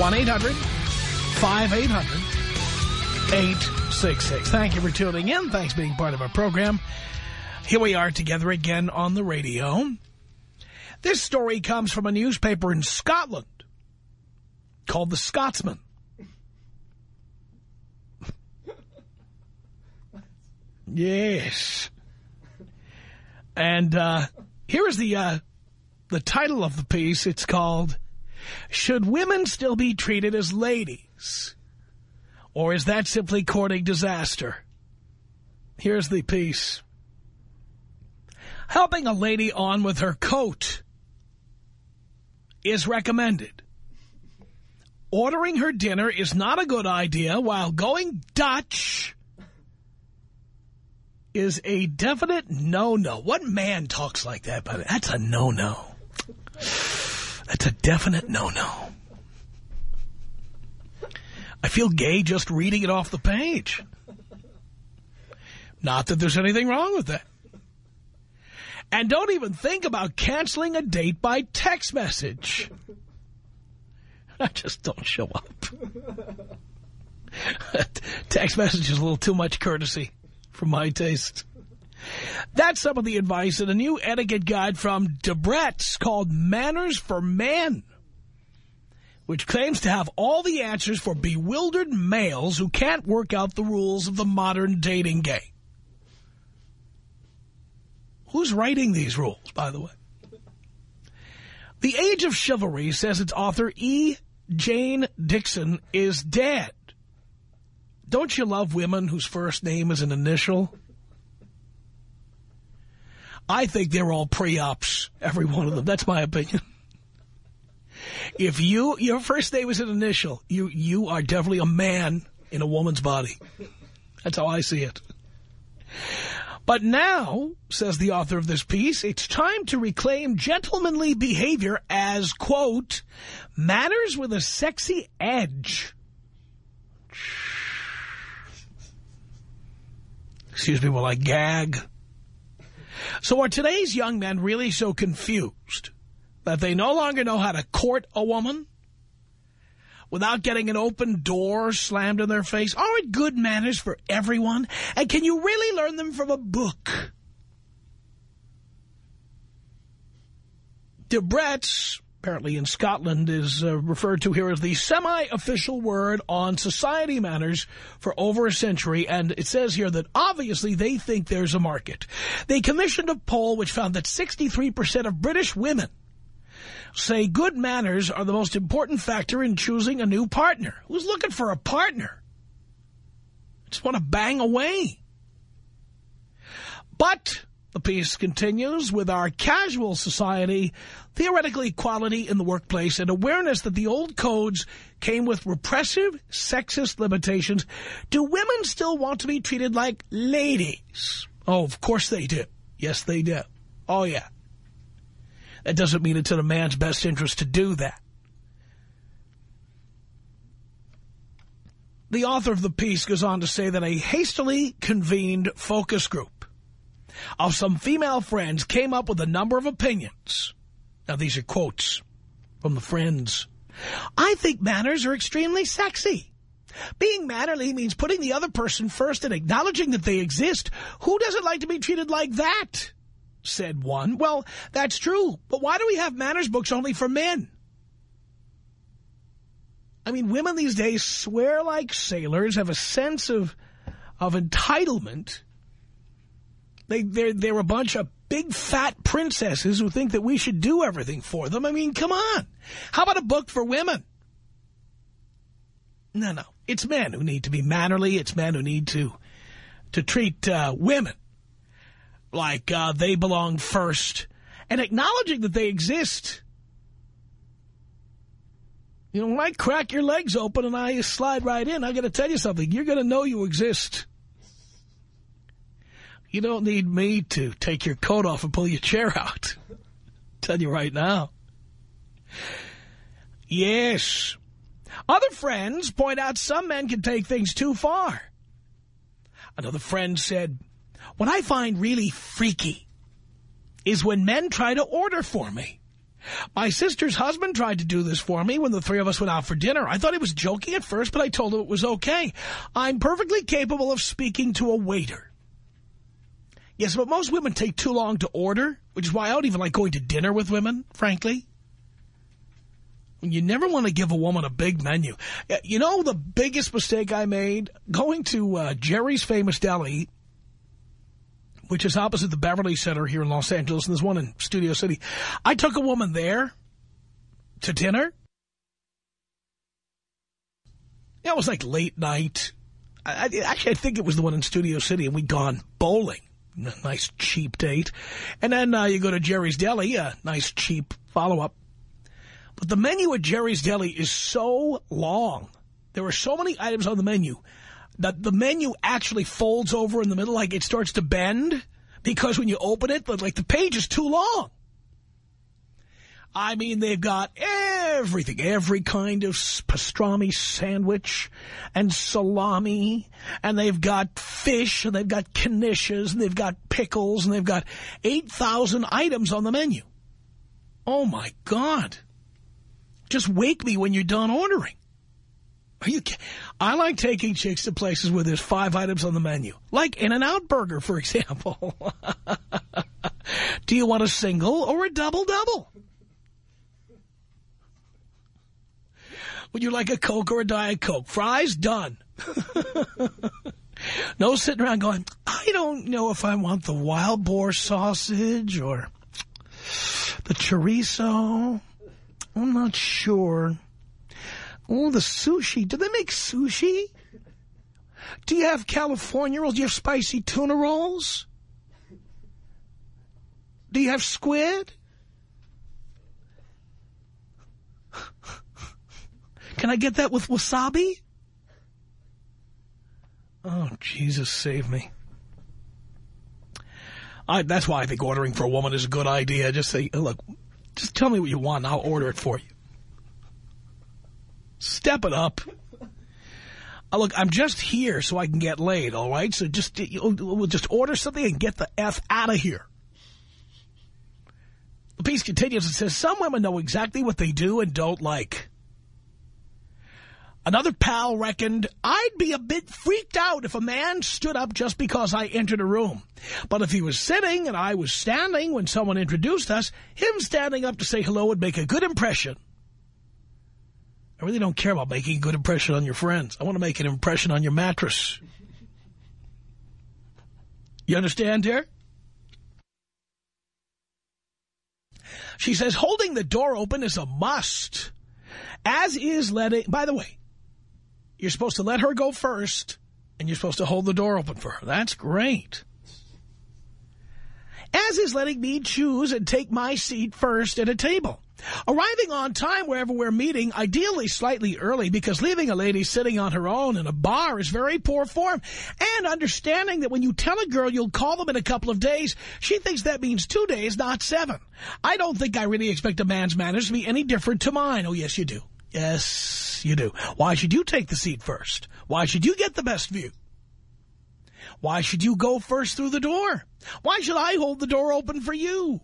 1-800-5800-866. Thank you for tuning in. Thanks for being part of our program. Here we are together again on the radio. This story comes from a newspaper in Scotland called The Scotsman. yes. And uh, here is the uh, the title of the piece. It's called should women still be treated as ladies? Or is that simply courting disaster? Here's the piece. Helping a lady on with her coat is recommended. Ordering her dinner is not a good idea, while going Dutch is a definite no-no. What man talks like that? But that's a no-no. That's a definite no-no. I feel gay just reading it off the page. Not that there's anything wrong with that. And don't even think about canceling a date by text message. I just don't show up. text message is a little too much courtesy for my taste. That's some of the advice in a new etiquette guide from Debrett's called Manners for Men, which claims to have all the answers for bewildered males who can't work out the rules of the modern dating game. Who's writing these rules, by the way? The Age of Chivalry, says its author E. Jane Dixon, is dead. Don't you love women whose first name is an initial? I think they're all pre-ops, every one of them. That's my opinion. If you your first name is an initial, you you are definitely a man in a woman's body. That's how I see it. But now, says the author of this piece, it's time to reclaim gentlemanly behavior as, quote, matters with a sexy edge. Excuse me while I gag. So are today's young men really so confused that they no longer know how to court a woman without getting an open door slammed in their face? Aren't good manners for everyone? And can you really learn them from a book? Debrett's apparently in Scotland, is uh, referred to here as the semi-official word on society manners for over a century. And it says here that obviously they think there's a market. They commissioned a poll which found that 63% of British women say good manners are the most important factor in choosing a new partner. Who's looking for a partner? Just want to bang away. But the piece continues with our casual society, theoretical equality in the workplace, and awareness that the old codes came with repressive, sexist limitations. Do women still want to be treated like ladies? Oh, of course they do. Yes, they do. Oh, yeah. That doesn't mean it's in a man's best interest to do that. The author of the piece goes on to say that a hastily convened focus group of some female friends came up with a number of opinions. Now, these are quotes from the friends. I think manners are extremely sexy. Being mannerly means putting the other person first and acknowledging that they exist. Who doesn't like to be treated like that? Said one. Well, that's true. But why do we have manners books only for men? I mean, women these days swear like sailors, have a sense of of entitlement. They, they're, they're a bunch of big fat princesses who think that we should do everything for them. I mean, come on. How about a book for women? No, no. It's men who need to be mannerly. It's men who need to to treat uh, women like uh, they belong first and acknowledging that they exist. You know, when I crack your legs open and I slide right in, I got to tell you something. You're going to know you exist. You don't need me to take your coat off and pull your chair out. tell you right now. Yes. Other friends point out some men can take things too far. Another friend said, what I find really freaky is when men try to order for me. My sister's husband tried to do this for me when the three of us went out for dinner. I thought he was joking at first, but I told him it was okay. I'm perfectly capable of speaking to a waiter. Yes, but most women take too long to order, which is why I don't even like going to dinner with women, frankly. You never want to give a woman a big menu. You know the biggest mistake I made? Going to uh, Jerry's Famous Deli which is opposite the Beverly Center here in Los Angeles, and there's one in Studio City. I took a woman there to dinner. It was like late night. I, I, actually, I think it was the one in Studio City, and we'd gone bowling. Nice, cheap date. And then uh, you go to Jerry's Deli, a nice, cheap follow-up. But the menu at Jerry's Deli is so long. There are so many items on the menu that the menu actually folds over in the middle, like it starts to bend, because when you open it, like the page is too long. I mean, they've got everything, every kind of pastrami sandwich and salami, and they've got fish, and they've got knishes, and they've got pickles, and they've got 8,000 items on the menu. Oh, my God. Just wake me when you're done ordering. Are you I like taking chicks to places where there's five items on the menu. Like In-N-Out Burger, for example. Do you want a single or a double-double? Would you like a Coke or a Diet Coke? Fries? Done. no sitting around going, I don't know if I want the wild boar sausage or the chorizo. I'm not sure. Oh, the sushi. Do they make sushi? Do you have California rolls? Do you have spicy tuna rolls? Do you have squid? Can I get that with wasabi? Oh, Jesus, save me. I, that's why I think ordering for a woman is a good idea. Just say, look, just tell me what you want and I'll order it for you. Step it up. Uh, look, I'm just here so I can get laid, all right? So just we'll just order something and get the F out of here. The piece continues. and says, some women know exactly what they do and don't like. Another pal reckoned, I'd be a bit freaked out if a man stood up just because I entered a room. But if he was sitting and I was standing when someone introduced us, him standing up to say hello would make a good impression. I really don't care about making a good impression on your friends. I want to make an impression on your mattress. You understand here? She says holding the door open is a must. As is letting... By the way, you're supposed to let her go first, and you're supposed to hold the door open for her. That's great. As is letting me choose and take my seat first at a table. Arriving on time wherever we're meeting, ideally slightly early, because leaving a lady sitting on her own in a bar is very poor form. And understanding that when you tell a girl you'll call them in a couple of days, she thinks that means two days, not seven. I don't think I really expect a man's manners to be any different to mine. Oh, yes, you do. Yes, you do. Why should you take the seat first? Why should you get the best view? Why should you go first through the door? Why should I hold the door open for you?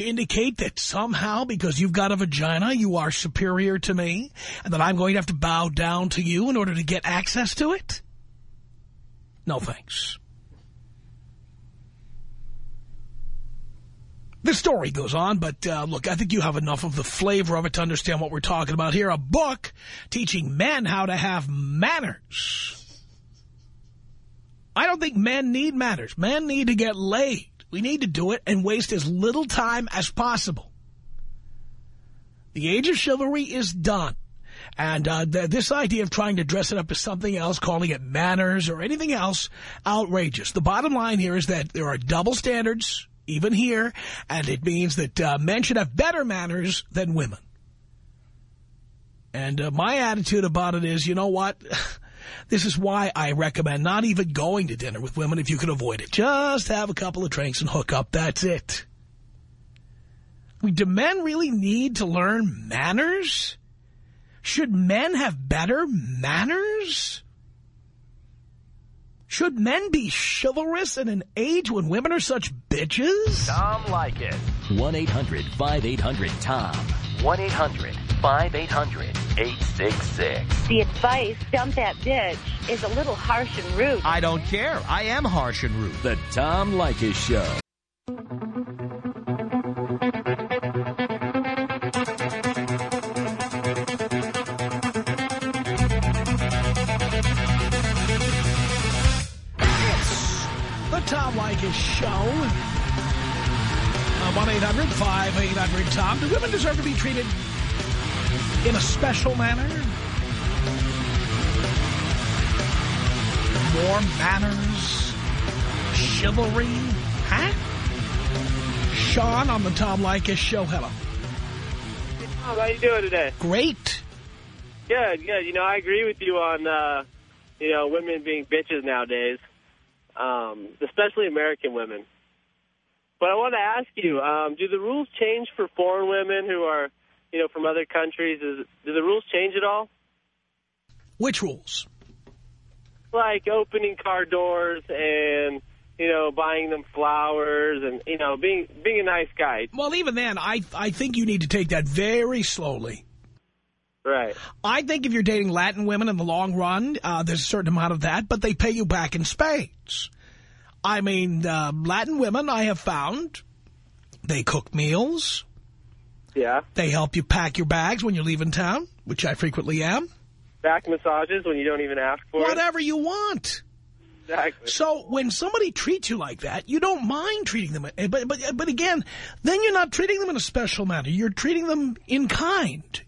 to indicate that somehow, because you've got a vagina, you are superior to me, and that I'm going to have to bow down to you in order to get access to it? No thanks. The story goes on, but uh, look, I think you have enough of the flavor of it to understand what we're talking about here. A book teaching men how to have manners. I don't think men need manners. Men need to get laid. We need to do it and waste as little time as possible. The age of chivalry is done. And uh, th this idea of trying to dress it up as something else, calling it manners or anything else, outrageous. The bottom line here is that there are double standards, even here, and it means that uh, men should have better manners than women. And uh, my attitude about it is, you know what? This is why I recommend not even going to dinner with women if you can avoid it. Just have a couple of drinks and hook up. That's it. Do men really need to learn manners? Should men have better manners? Should men be chivalrous in an age when women are such bitches? Tom Leykis. 1-800-5800-TOM. 1-800-5800-866. The advice, dump that bitch, is a little harsh and rude. I don't care. I am harsh and rude. The Tom Leykis Show. Tom Show. Uh, 1-800-5800-TOM. Do women deserve to be treated in a special manner? More manners? Chivalry? Huh? Sean on the Tom Leykis Show. Hello. Tom, how you doing today? Great. Good, good. You know, I agree with you on, uh, you know, women being bitches nowadays, um, especially American women. But I want to ask you, um, do the rules change for foreign women who are, you know, from other countries? Is, do the rules change at all? Which rules? Like opening car doors and, you know, buying them flowers and, you know, being being a nice guy. Well, even then, I, I think you need to take that very slowly. Right. I think if you're dating Latin women in the long run, uh, there's a certain amount of that, but they pay you back in spades. I mean, uh, Latin women, I have found, they cook meals. Yeah. They help you pack your bags when you're leaving town, which I frequently am. Back massages when you don't even ask for Whatever you want. Exactly. So when somebody treats you like that, you don't mind treating them. eh, But, but, but again, then you're not treating them in a special manner. You're treating them in kind.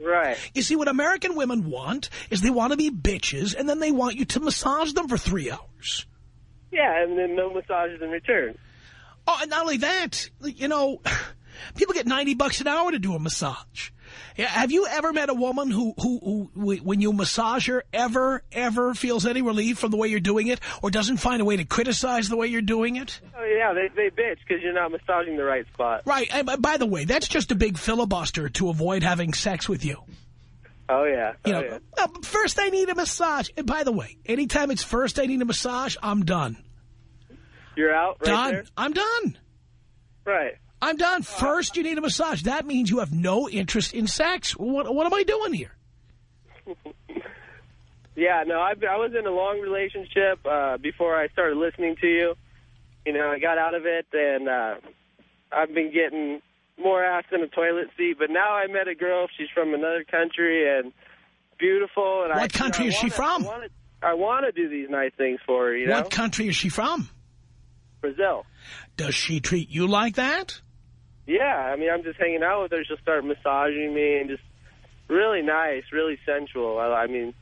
Right. You see, what American women want is they want to be bitches, and then they want you to massage them for three hours. Yeah, and then no massages in return. Oh, and not only that, you know, people get 90 bucks an hour to do a massage. Have you ever met a woman who, who, who, when you massage her, ever, ever feels any relief from the way you're doing it, or doesn't find a way to criticize the way you're doing it? Oh, yeah, they, they bitch because you're not massaging the right spot. Right. And by- the way, that's just a big filibuster to avoid having sex with you. Oh, yeah. You oh, know, yeah. "Uh, first I need a massage. And by the way, anytime it's first I need a massage, I'm done. You're out right done. there? I'm done. Right. I'm done. First, you need a massage. That means you have no interest in sex. What, what am I doing here? Yeah, no, I, I was in a long relationship uh, before I started listening to you. You know, I got out of it, and uh, I've been getting more ass than a toilet seat. But now I met a girl. She's from another country and beautiful. And I, What country you know, is I she wanna- from? I want to I want to do these nice things for her, you know? What country is she from? Brazil. Does she treat you like that? Yeah, I mean, I'm just hanging out with her. She'll start massaging me and just really nice, really sensual. I, I mean,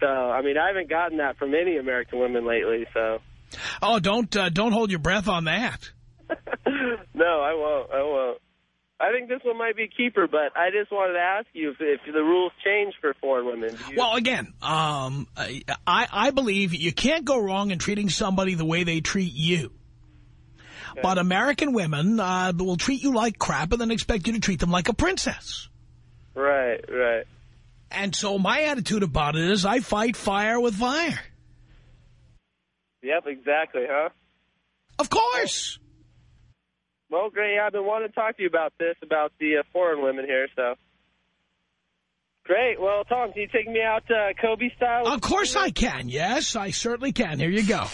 so, I mean, I haven't gotten that from any American women lately, so. Oh, don't uh, don't hold your breath on that. no, I won't. I won't. I think this one might be a keeper, but I just wanted to ask you if, if the rules change for foreign women. Well, again, um, I, I believe you can't go wrong in treating somebody the way they treat you. But American women uh, will treat you like crap and then expect you to treat them like a princess. right, right. And so my attitude about it is I fight fire with fire. Yep, exactly, huh? Of course. Well, great. Yeah, I've been wanting to talk to you about this, about the uh, foreign women here, so. Great. Well, Tom, can you take me out uh, Kobe style? Of course I can. Yes, I certainly can. Here you go.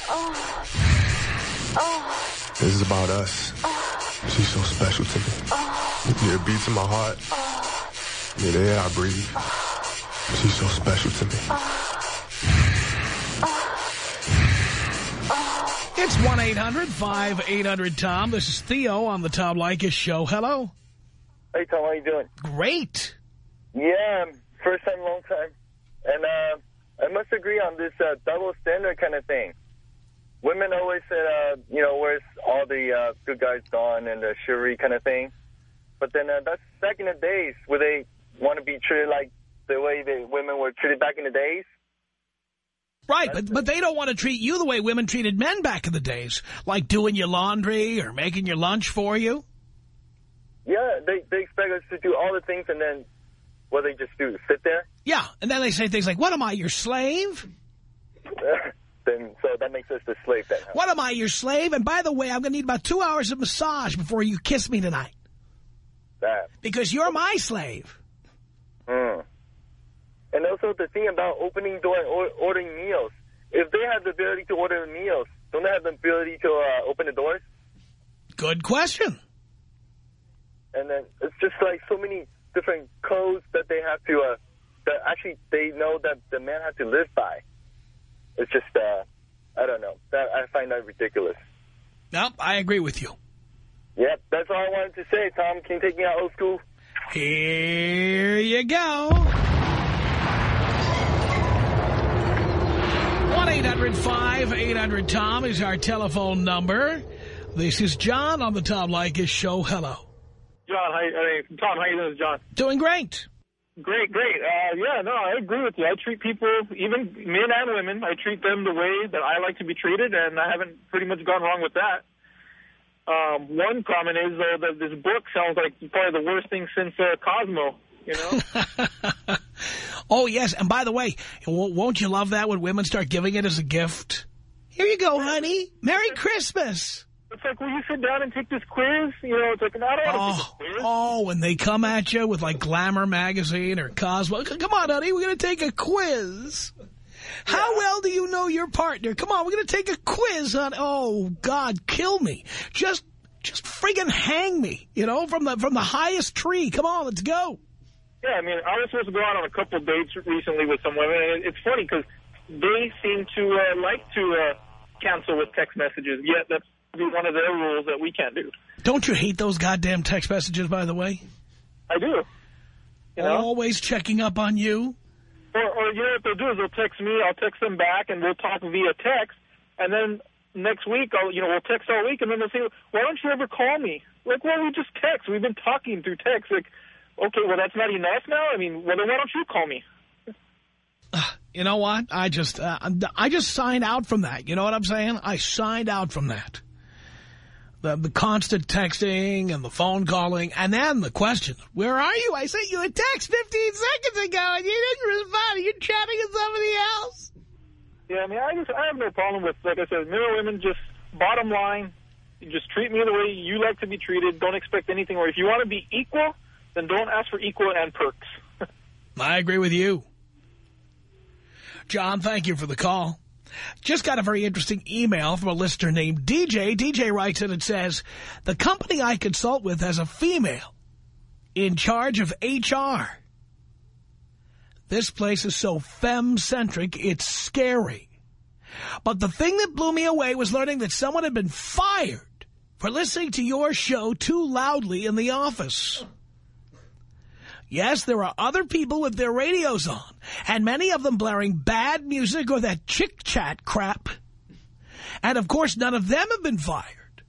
This is about us. She's so special to me. Yeah, it beats in my heart. Yeah, the air I breathe. She's so special to me. It's 1-800-5800-TOM. This is Theo on the Tom Leykis Show. Hello. Hey, Tom, how you doing? Great. Yeah, first time, long time. And uh, I must agree on this uh, double standard kind of thing. Women always said, uh, you know, where's all the uh, good guys gone and the chivalry kind of thing. But then uh, that's back in the days where they want to be treated like the way the women were treated back in the days. Right, but, but they don't want to treat you the way women treated men back in the days, like doing your laundry or making your lunch for you. Yeah, they, they expect us to do all the things and then what they just do, sit there. Yeah, and then they say things like, what am I, your slave? then So that makes us the slave then. Huh? What am I, your slave? And by the way, I'm going to need about two hours of massage before you kiss me tonight. That. Because you're my slave. Mm. And also the thing about opening door and or ordering meals. If they have the ability to order meals, don't they have the ability to uh, open the doors? Good question. And then it's just like so many different codes that they have to, uh, that actually they know that the man has to live by. It's just, uh, I don't know. That I find that ridiculous. No, I agree with you. Yep, that's all I wanted to say, Tom. Can you take me out old school? Here you go. 1-800-5800-TOM is our telephone number. This is John on the Tom Leykis Show. Hello. John, how, hey, Tom, how you doing, John? Doing great. Great, great. Uh, yeah, no, I agree with you. I treat people, even men and women, I treat them the way that I like to be treated, and I haven't pretty much gone wrong with that. Um, one comment is, though, that this book sounds like probably the worst thing since uh, Cosmo, you know? oh, yes. And by the way, won't you love that when women start giving it as a gift? Here you go, honey. Merry Christmas. It's like, will you sit down and take this quiz? You know, it's like, no, I don't want to oh, take a quiz. Oh, when they come at you with, like, Glamour magazine or Cosmo. Come on, honey, we're going to take a quiz. Yeah. How well do you know your partner? Come on, we're going to take a quiz on, oh, God, kill me. Just just friggin' hang me, you know, from the from the highest tree. Come on, let's go. Yeah, I mean, I was supposed to go out on a couple of dates recently with some women, and it's funny because they seem to uh, like to uh, cancel with text messages, yet that's one of their rules that we can't do. Don't you hate those goddamn text messages, by the way? I do. You know? Always checking up on you? Or, or, you know what they'll do is they'll text me, I'll text them back, and we'll talk via text, and then next week, I'll, you know, we'll text all week, and then they'll say, why don't you ever call me? Like, well, we just text. We've been talking through text. Like, okay, well, that's not enough now? I mean, well, then why don't you call me? You know what? I just, uh, I just signed out from that. You know what I'm saying? I signed out from that. The, the constant texting and the phone calling, and then the question, where are you? I sent you a text 15 seconds ago, and you didn't respond. Are You're chatting with somebody else. Yeah, I mean, I just I have no problem with, like I said, men mirror women. Just bottom line, just treat me the way you like to be treated. Don't expect anything. Or if you want to be equal, then don't ask for equal and perks. I agree with you. John, thank you for the call. Just got a very interesting email from a listener named DJ. DJ writes and says, the company I consult with has a female in charge of HR. This place is so femme-centric, it's scary. But the thing that blew me away was learning that someone had been fired for listening to your show too loudly in the office. Yes, there are other people with their radios on, and many of them blaring bad music or that chick-chat crap. And, of course, none of them have been fired.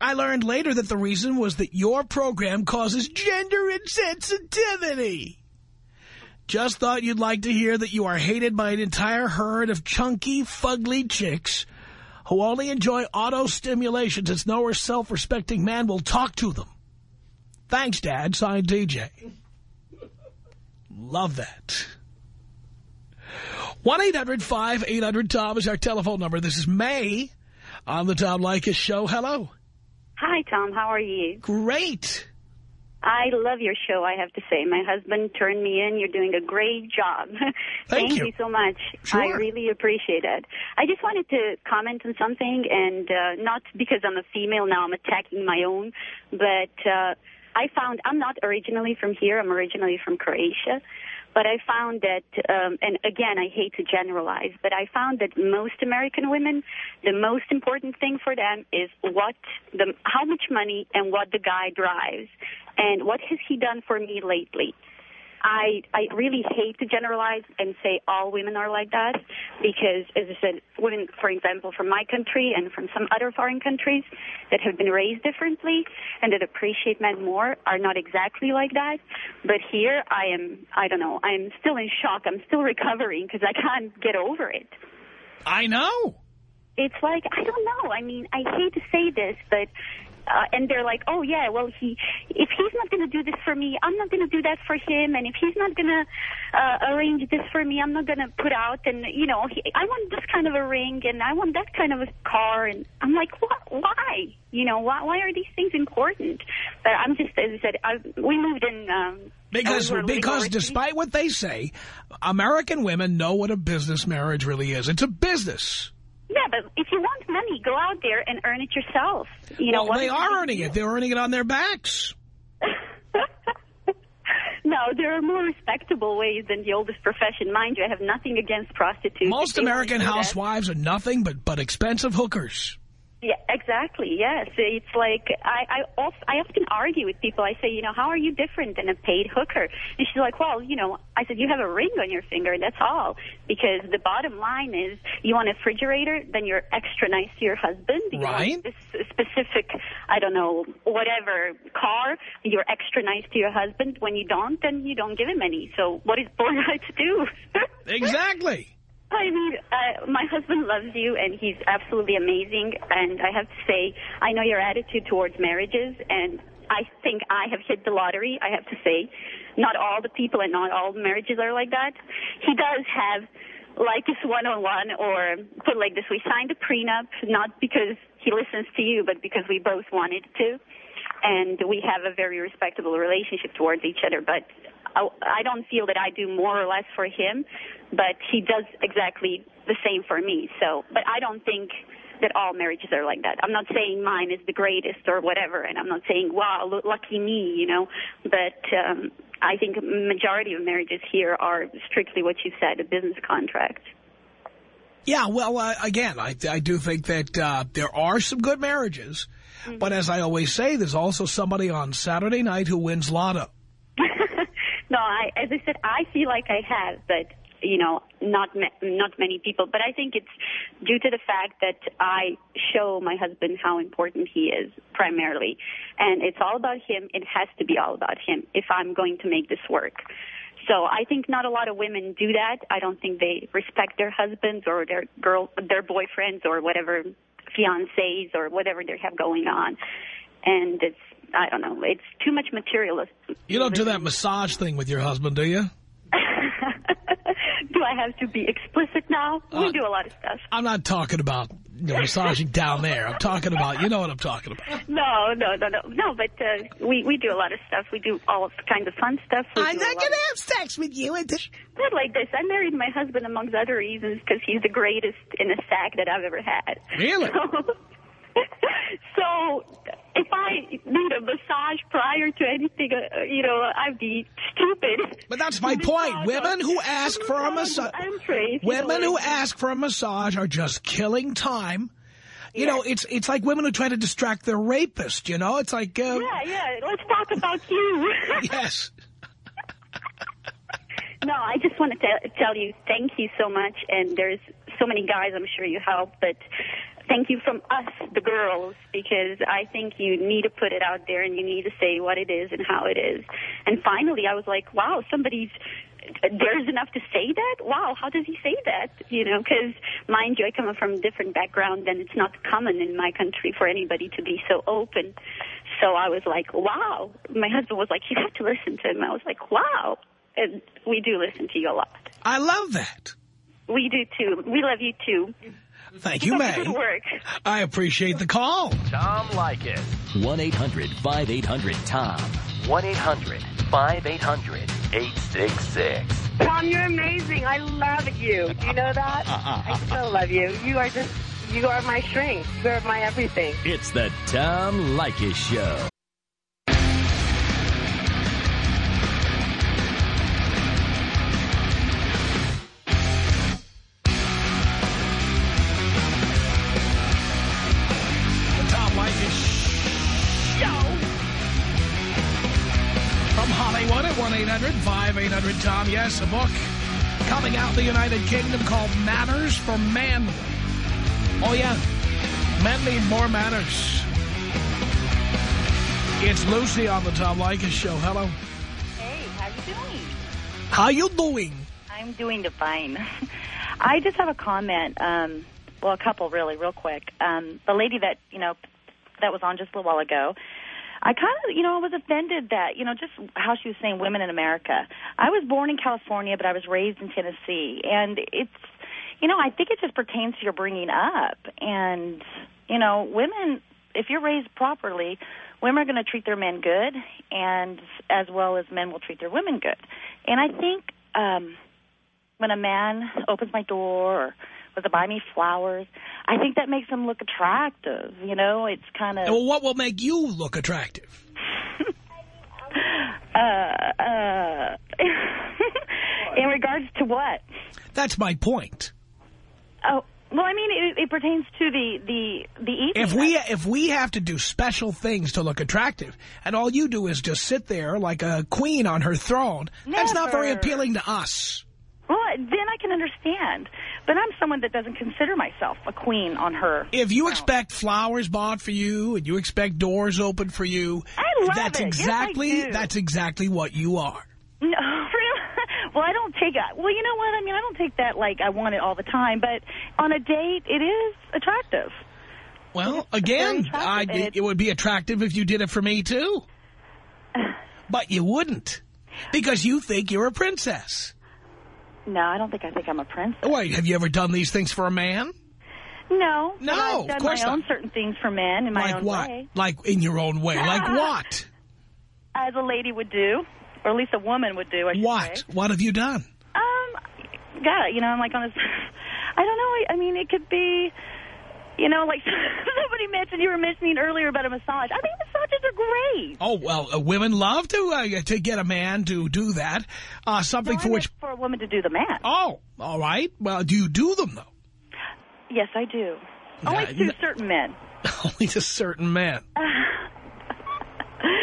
I learned later that the reason was that your program causes gender insensitivity. Just thought you'd like to hear that you are hated by an entire herd of chunky, fugly chicks who only enjoy auto-stimulation since no self-respecting man will talk to them. Thanks, Dad. Signed, DJ. Love that. 1-800-5800-TOM is our telephone number. This is May on the Tom Leykis show. Hello. Hi, Tom. How are you? Great. I love your show, I have to say. My husband turned me in. You're doing a great job. Thank you. so much. Sure. I really appreciate it. I just wanted to comment on something, and uh, not because I'm a female now, I'm attacking my own, but uh, I found I'm not originally from here. I'm originally from Croatia. But I found that, um, and again, I hate to generalize, but I found that most American women, the most important thing for them is what, the, how much money and what the guy drives, and what has he done for me lately. I I really hate to generalize and say all women are like that because, as I said, women, for example, from my country and from some other foreign countries that have been raised differently and that appreciate men more are not exactly like that. But here, I am, I don't know, I'm still in shock. I'm still recovering because I can't get over it. I know. It's like, I don't know. I mean, I hate to say this, but uh, and they're like, oh yeah, well he, if he's not going to do this for me, I'm not going to do that for him, and if he's not going to uh, arrange this for me, I'm not going to put out, and you know, he, I want this kind of a ring, and I want that kind of a car, and I'm like, what? Why? You know, why? Why are these things important? But I'm just, as I said, I, we moved in. Um, because because despite what they say, American women know what a business marriage really is. It's a business. Yeah, but if you want money, go out there and earn it yourself. You know, well, they are earning it. They're earning it on their backs. no, there are more respectable ways than the oldest profession. Mind you, I have nothing against prostitutes. Most American housewives are nothing but, but expensive hookers. Yeah, exactly. Yes, it's like I I, also, I often argue with people. I say, you know, how are you different than a paid hooker? And she's like, well, you know, I said you have a ring on your finger. That's all. Because the bottom line is, you want a refrigerator, then you're extra nice to your husband. You right. this specific, I don't know, whatever car, you're extra nice to your husband. When you don't, then you don't give him any. So what is born right to do? exactly. I mean, uh, my husband loves you, and he's absolutely amazing. And I have to say, I know your attitude towards marriages, and I think I have hit the lottery, I have to say. Not all the people and not all marriages are like that. He does have like this one-on-one, or put like this, we signed a prenup, not because he listens to you, but because we both wanted to. And we have a very respectable relationship towards each other, but I don't feel that I do more or less for him, but he does exactly the same for me. So, but I don't think that all marriages are like that. I'm not saying mine is the greatest or whatever, and I'm not saying, wow, lucky me, you know, but um, I think majority of marriages here are strictly what you said, a business contract. Yeah, well, uh, again, I, I do think that uh, there are some good marriages, mm -hmm. but as I always say, there's also somebody on Saturday night who wins lotto. No, I, as I said, I feel like I have, but you know, not ma not many people. But I think it's due to the fact that I show my husband how important he is primarily, and it's all about him. It has to be all about him if I'm going to make this work. So I think not a lot of women do that. I don't think they respect their husbands or their girl, their boyfriends or whatever fiancés or whatever they have going on. And it's I don't know. It's too much materialism. You don't do that massage thing with your husband, do you? do I have to be explicit now? Uh, we do a lot of stuff. I'm not talking about you know, massaging down there. I'm talking about, you know what I'm talking about. No, no, no, no. No, but uh, we, we do a lot of stuff. We do all kinds of fun stuff. We I'm not going to have sex with you. Not like this. I married my husband amongst other reasons because he's the greatest in a sack that I've ever had. Really? So, so if I need a massage prior to anything, uh, you know, I'd be stupid. But that's my point. Women who ask for a massage, women who ask for a massage are just killing time. You yes. know, it's it's like women who try to distract their rapist. You know, it's like uh, yeah, yeah. Let's talk about you. yes. No, I just want to tell you thank you so much. And there's so many guys I'm sure you help, but thank you from us, the girls, because I think you need to put it out there and you need to say what it is and how it is. And finally, I was like, wow, somebody's there's enough to say that? Wow, how does he say that? You know, because mind you, I come from a different background and it's not common in my country for anybody to be so open. So I was like, wow. My husband was like, you have to listen to him. I was like, wow. And we do listen to you a lot. I love that. We do too. We love you too. Thank you, May. Good work. I appreciate the call. Tom Leykis. 1-800-5800-TOM. 1-800-5800-866. Tom, you're amazing. I love you. Do you know that? Uh, uh, uh, I so love you. You are just, you are my strength. You are my everything. It's the Tom Leykis Show. 1-800-5800-TOM. Yes, a book coming out in the United Kingdom called Manners for Men. Oh, yeah. Men need more manners. It's Lucy on the Tom Leykis Show. Hello. Hey, how you doing? How you doing? I'm doing fine. I just have a comment. Um, well, a couple really, real quick. Um, the lady that you know that was on just a little while ago. I kind of, you know, I was offended that, you know, just how she was saying women in America. I was born in California, but I was raised in Tennessee, and it's, you know, I think it just pertains to your bringing up. And, you know, women, if you're raised properly, women are going to treat their men good, and as well as men will treat their women good. And I think um, when a man opens my door or to buy me flowers, I think that makes them look attractive. You know, it's kind of Well, what will make you look attractive? uh, uh, in regards to what? That's my point. Oh, well, I mean, it, it pertains to the the the evening. If we if we have to do special things to look attractive, and all you do is just sit there like a queen on her throne, that's not very appealing to us. Well, then I can understand. But I'm someone that doesn't consider myself a queen on her. If you expect flowers bought for you and you expect doors open for you, I love that's it. Yes, exactly do. that's exactly what you are. No, really? Well, I don't take it. Well, you know what? I mean, I don't take that like I want it all the time. But on a date, it is attractive. Well, again, I, it, it- would be attractive if you did it for me too, but you wouldn't because you think you're a princess. No, I don't think I think I'm a princess. Wait, have you ever done these things for a man? No, No, I've of done course my not. own certain things for men in my like own what? way, Like in your own way? Like what? as a lady would do, or at least a woman would do. I should What? say. What have you done? Um, God, you know, I'm like on this. I don't know. I, I mean, it could be. You know, like somebody mentioned, you were mentioning earlier about a massage. I think massages are great. Oh well, uh, women love to uh, to get a man to do that. Uh, something No, for which. for a woman to do the man. Oh, all right. Well, do you do them though? Yes, I do. Only to certain men. Only to certain men.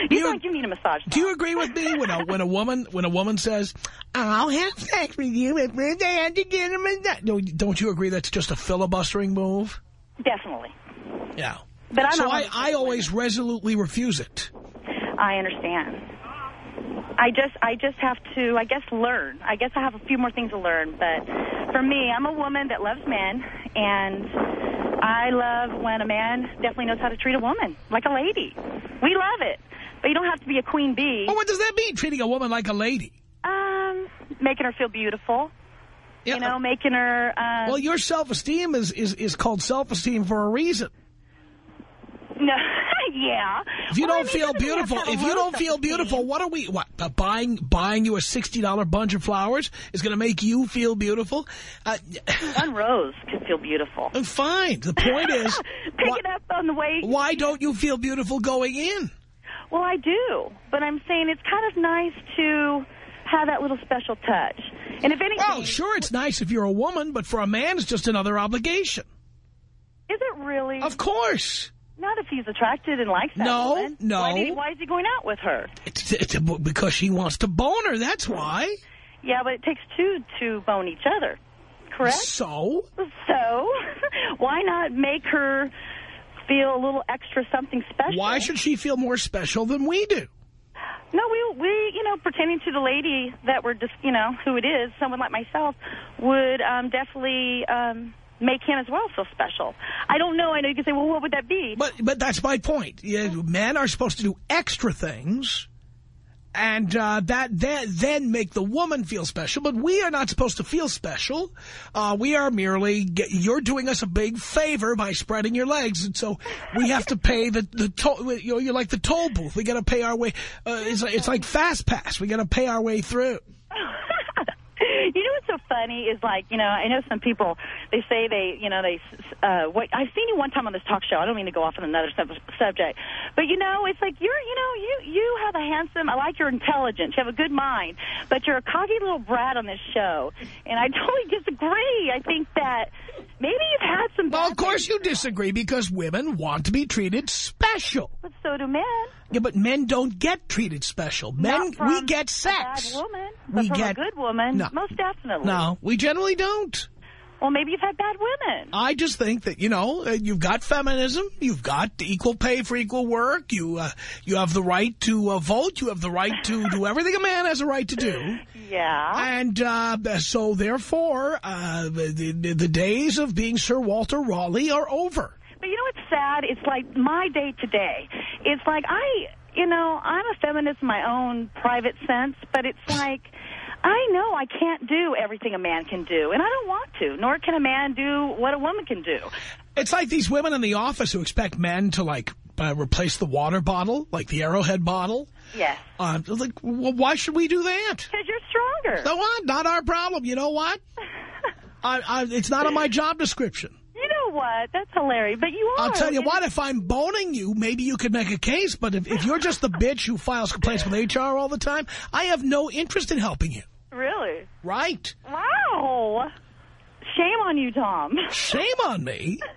You, you- don't. You need a massage. Do you agree with me when a when a woman when a woman says, "I'll have sex with you, first I have to get a no, Don't you agree that's just a filibustering move? Definitely. Yeah. But I'm so I I always resolutely refuse it. I understand. I just, I just have to, I guess, learn. I guess I have a few more things to learn. But for me, I'm a woman that loves men, and I love when a man definitely knows how to treat a woman like a lady. We love it, but you don't have to be a queen bee. Well, what does that mean? Treating a woman like a lady? Um, making her feel beautiful. Yeah. You know, making her. Uh, Well, your self-esteem is, is, is called self-esteem for a reason. No, yeah. If you Well, don't mean, feel doesn't mean I have beautiful, if you don't feel self-esteem. beautiful, what are we, what, uh, buying, buying you a $60 bunch of flowers is going to make you feel beautiful? Uh, One rose could feel beautiful. fine. The point is, Pick why, it up on the way. why don't you feel beautiful going in? Well, I do, but I'm saying it's kind of nice to have that little special touch. And if anything, Well, sure, it's nice if you're a woman, but for a man, it's just another obligation. is it really? Of course. Not if he's attracted and likes that No, woman. no. Why, did why is he going out with her? It's, it's because she wants to bone her, that's why. Yeah, but it takes two to bone each other, correct? So? So, why not make her feel a little extra something special? Why should she feel more special than we do? No, we, we, you know, pretending to the lady that we're just, you know, who it is, someone like myself, would um, definitely um, make him as well feel special. I don't know. I know you can say, well, what would that be? But but that's my point. Yeah, men are supposed to do extra things And uh, that then, then make the woman feel special. But we are not supposed to feel special. Uh, we are merely, you're doing us a big favor by spreading your legs. And so we have to pay the, the toll, you know, you're like the toll booth. We got to pay our way. Uh, it's, it's like Fast Pass. We got to pay our way through. Funny is like, you know, I know some people, they say they, you know, they, uh, what, I've seen you one time on this talk show. I don't mean to go off on another sub subject, but you know, it's like you're, you know, you, you have a handsome, I like your intelligence. You have a good mind, but you're a cocky little brat on this show. And I totally disagree. I think that maybe you've had some. Well, of course you disagree because women want to be treated special. But so do men. Yeah, but men don't get treated special. Men, Not from we get A sex. bad woman. But We from get- a good woman, No. most definitely. No, we generally don't. Well, maybe you've had bad women. I just think that, you know, uh, you've got feminism, you've got equal pay for equal work, you uh, you have the right to uh, vote, you have the right to do everything a man has a right to do. Yeah. And uh, so, therefore, uh, the, the, the days of being Sir Walter Raleigh are over. But you know what's sad? It's like my day today. It's like I, you know, I'm a feminist in my own private sense, but it's like I know I can't do everything a man can do, and I don't want to, nor can a man do what a woman can do. It's like these women in the office who expect men to, like, uh, replace the water bottle, like the Arrowhead bottle. Yes. Uh, like, well, why should we do that? Because you're stronger. So what? Not our problem. You know what? I, I, it's not on my job description. You know what? That's hilarious. But you are. I'll tell you And- what, if I'm boning you, maybe you could make a case. But if, if you're just the bitch who files complaints with HR all the time, I have no interest in helping you. Really? Right. Wow. Shame on you, Tom. Shame on me.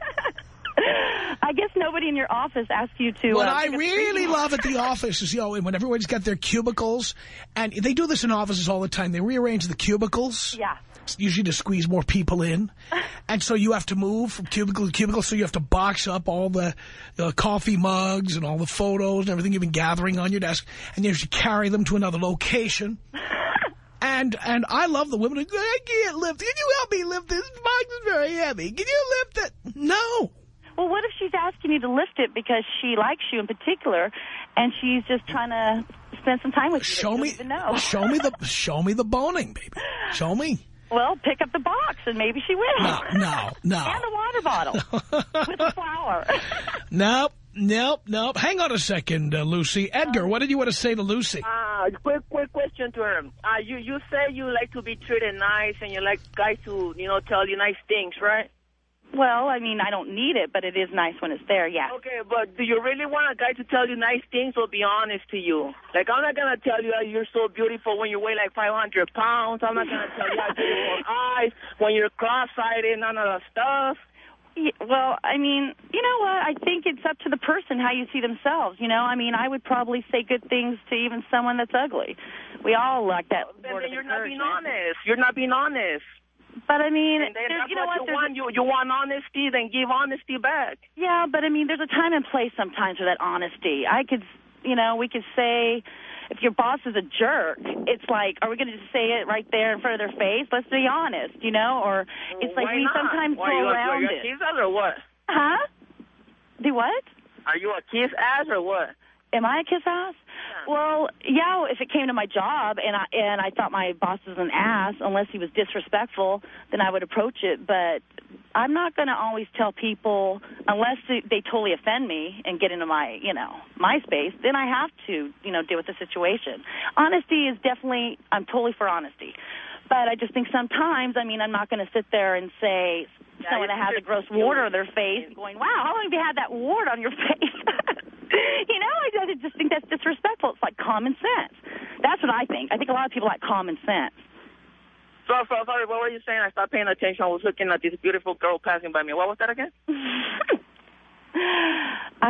I guess nobody in your office asked you to... What uh, I really love at the office is, you know, when everybody's got their cubicles, and they do this in offices all the time. They rearrange the cubicles. Yeah. Usually to squeeze more people in. And so you have to move from cubicle to cubicle, so you have to box up all the uh, coffee mugs and all the photos and everything you've been gathering on your desk, and you have to carry them to another location. And and I love the women who go, I can't lift. Can you help me lift this? Box is very heavy. Can you lift it? No. Well, what if she's asking you to lift it because she likes you in particular, and she's just trying to spend some time with you? Show me, Don't even know. show me the, show me the boning, baby. Show me. Well, pick up the box, and maybe she will. No, no, no. And the water bottle with the flower. Nope, nope, nope. Hang on a second, uh, Lucy. Edgar, what did you want to say to Lucy? Uh, quick, quick question to her. Uh, you, you say you like to be treated nice and you like guys to, you know, tell you nice things, right? Well, I mean, I don't need it, but it is nice when it's there, yeah. Okay, but do you really want a guy to tell you nice things or be honest to you? Like, I'm not going to tell you that you're so beautiful when you weigh like 500 pounds. I'm not going to tell you how beautiful eyes when you're cross-eyed and none of that stuff. Yeah, well, I mean, you know what? I think it's up to the person how you see themselves. You know, I mean, I would probably say good things to even someone that's ugly. We all like that Then, then you're not being honest. You're not being honest. But I mean, you know what you want. You, you want honesty, then give honesty back. Yeah, but I mean, there's a time and place sometimes for that honesty. I could, you know, we could say, if your boss is a jerk, it's like, are we going to just say it right there in front of their face? Let's be honest, you know? Or it's like Why we not? sometimes Why, go you, around you, it. you kiss ass or what? Huh? Do what? Are you a kiss ass or what? Am I a kiss ass? Well, yeah, if it came to my job and I and I thought my boss was an ass, unless he was disrespectful, then I would approach it. But I'm not going to always tell people unless they, they totally offend me and get into my, you know, my space. Then I have to, you know, deal with the situation. Honesty is definitely. I'm totally for honesty. But I just think sometimes, I mean, I'm not going to sit there and say Yeah, someone that has a gross wart on their face going, wow, how long have you had that wart on your face? you know, I I just think that's disrespectful. It's like common sense. That's what I think. I think a lot of people like common sense. So, so, sorry, what were you saying? I stopped paying attention. I was looking at this beautiful girl passing by me. What was that again? I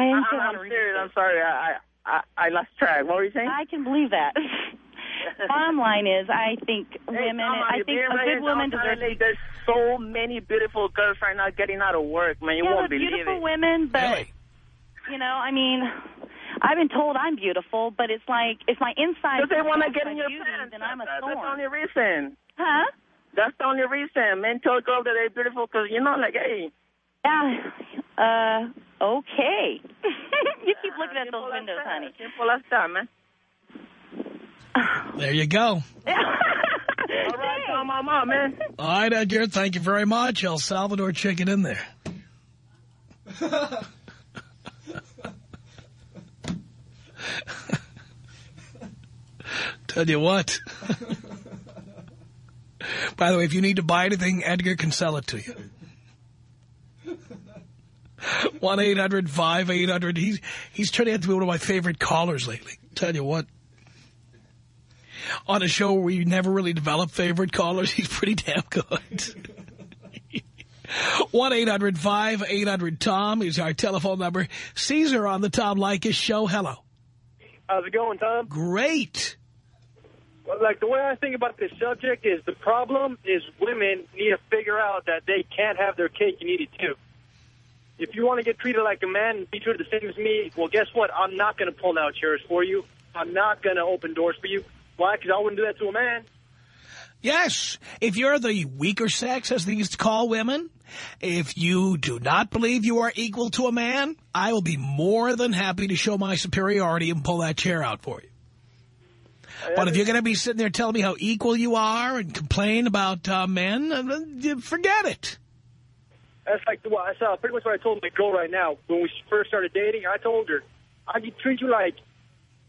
am I, so I'm serious. I'm sorry. I, I, I lost track. What were you saying? I can believe that. Bottom line is, I think women, Hey, I think a good woman deserves to LA, There's so many beautiful girls right now getting out of work, man. You yeah, won't but believe beautiful it. women, but Really? You know, I mean, I've been told I'm beautiful, but it's like if my inside Because they want to get in your beauty, pants. then I'm a That- that's the only reason. Huh? That's the only reason. Men tell girls that they're beautiful because, you know, like, hey. Yeah. Uh. Okay. you keep looking at those windows, that. honey. Simple as that, man. There you go. All right, Tom, I'm out, man. All right, Edgar, thank you very much. El Salvador chicken in there. Tell you what. By the way, if you need to buy anything, Edgar can sell it to you. 1-800-5800. He's, he's turning out to be one of my favorite callers lately. Tell you what. On a show where we never really develop favorite callers, he's pretty damn good. 1-800-5800-TOM is our telephone number. Caesar on the Tom Leykis show. Hello. How's it going, Tom? Great. Well, like, the way I think about this subject is the problem is women need to figure out that they can't have their cake and eat it, too. If you want to get treated like a man and be treated the same as me, well, guess what? I'm not going to pull out chairs for you. I'm not going to open doors for you. Why? Because I wouldn't do that to a man. Yes, if you're the weaker sex, as they used to call women, if you do not believe you are equal to a man, I will be more than happy to show my superiority and pull that chair out for you. But if you're going to be sitting there telling me how equal you are and complain about uh, men, uh, forget it. That's like the, that's uh, pretty much what I told my girl right now. When we first started dating, I told her, I could treat you like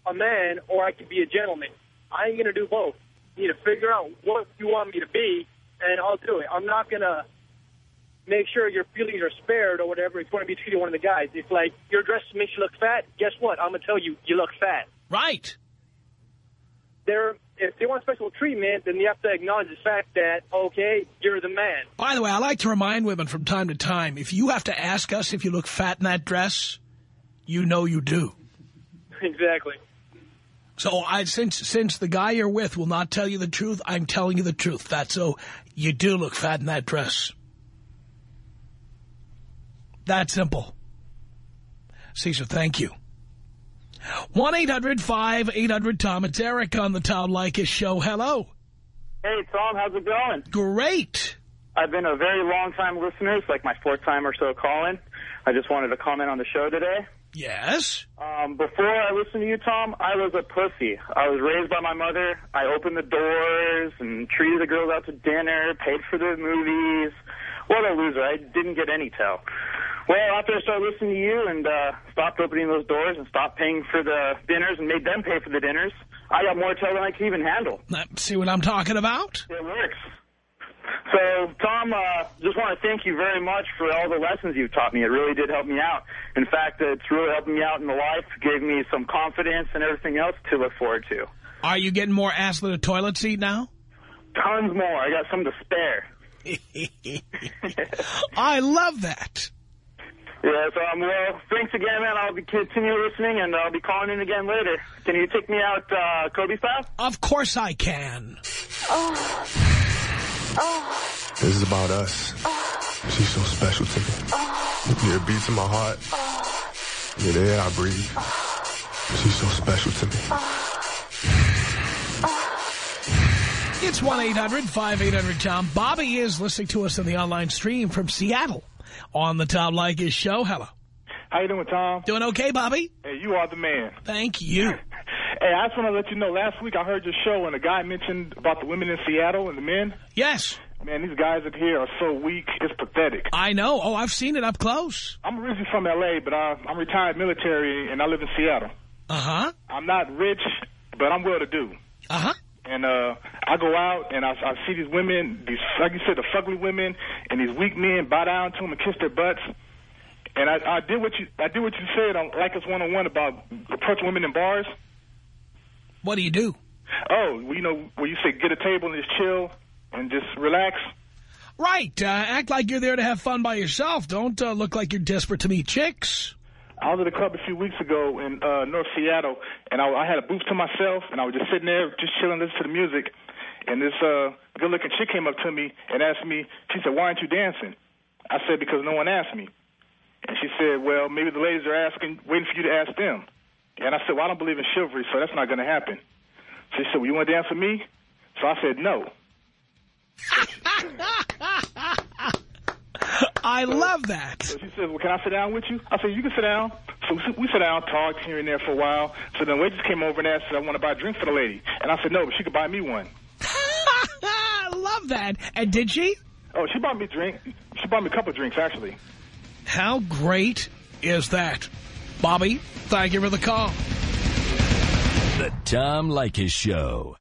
a man or I could be a gentleman. I ain't going to do both. You need to figure out what you want me to be, and I'll do it. I'm not going to make sure your feelings are spared or whatever if you want to be treated one of the guys. It's like, your dress makes you look fat, guess what? I'm going to tell you, you look fat. Right. They're, if they want special treatment, then you have to acknowledge the fact that, okay, you're the man. By the way, I like to remind women from time to time, if you have to ask us if you look fat in that dress, you know you do. Exactly. So I, since since the guy you're with will not tell you the truth, I'm telling you the truth. That's so you do look fat in that dress. That simple. Caesar, thank you. 1-800-5800-TOM. It's Eric on the Tom Leykis show. Hello. Hey, Tom. How's it going? Great. I've been a very long-time listener. It's like my fourth time or so calling. I just wanted to comment on the show today. Yes? Um, before I listened to you, Tom, I was a pussy. I was raised by my mother. I opened the doors and treated the girls out to dinner, paid for their movies. What a loser. I didn't get any tell. Well, after I started listening to you and uh, stopped opening those doors and stopped paying for the dinners and made them pay for the dinners, I got more tell than I can even handle. See what I'm talking about? It works. So, Tom, uh, just want to thank you very much for all the lessons you've taught me. It really did help me out. In fact, it's really helped me out in the life, gave me some confidence and everything else to look forward to. Are you getting more ass than a toilet seat now? Tons more. I got some to spare. I love that. Yes, um, well, thanks again, man. I'll be continue listening, and I'll be calling in again later. Can you take me out uh, Kobe style? Of course I can. Oh. Oh. This is about us. She's so special to me. Yeah, it beats in my heart. Yeah, the air I breathe. She's so special to me. It's 1-800-5800-TOM. Bobby is listening to us on the online stream from Seattle on the Tom Leykis show. Hello. How you doing, Tom? Doing okay, Bobby? Hey, you are the man. Thank you. Hey, I just want to let you know, last week I heard your show and a guy mentioned about the women in Seattle and the men. Yes. Man, these guys up here are so weak, it's pathetic. I know. Oh, I've seen it up close. I'm originally from L.A., but I, I'm retired military, and I live in Seattle. Uh-huh. I'm not rich, but I'm well-to-do. Uh-huh. And uh, I go out and I, I see these women, these like you said, the fugly women, and these weak men bow down to them and kiss their butts. And I, I did what you I did what you said on Leykis one on one about approach women in bars. What do you do? Oh, well, you know where you say get a table and just chill and just relax. Right. Uh, act like you're there to have fun by yourself. Don't uh, look like you're desperate to meet chicks. I was at a club a few weeks ago in uh, North Seattle, and I, I had a booth to myself, and I was just sitting there, just chilling, listening to the music. And this uh, good-looking chick came up to me and asked me, she said, why aren't you dancing? I said, because no one asked me. And she said, well, maybe the ladies are asking, waiting for you to ask them. And I said, well, I don't believe in chivalry, so that's not going to happen. She said, well, you want to dance with me? So I said, no. I love that. So she said, well, can I sit down with you? I said, you can sit down. So we sit down, talked here and there for a while. So then the waitress came over and asked if I want to buy a drink for the lady. And I said, no, but she could buy me one. I love that. And did she? Oh, she bought me a drink. She bought me a couple of drinks, actually. How great is that? Bobby, thank you for the call. The Tom Leykis Show.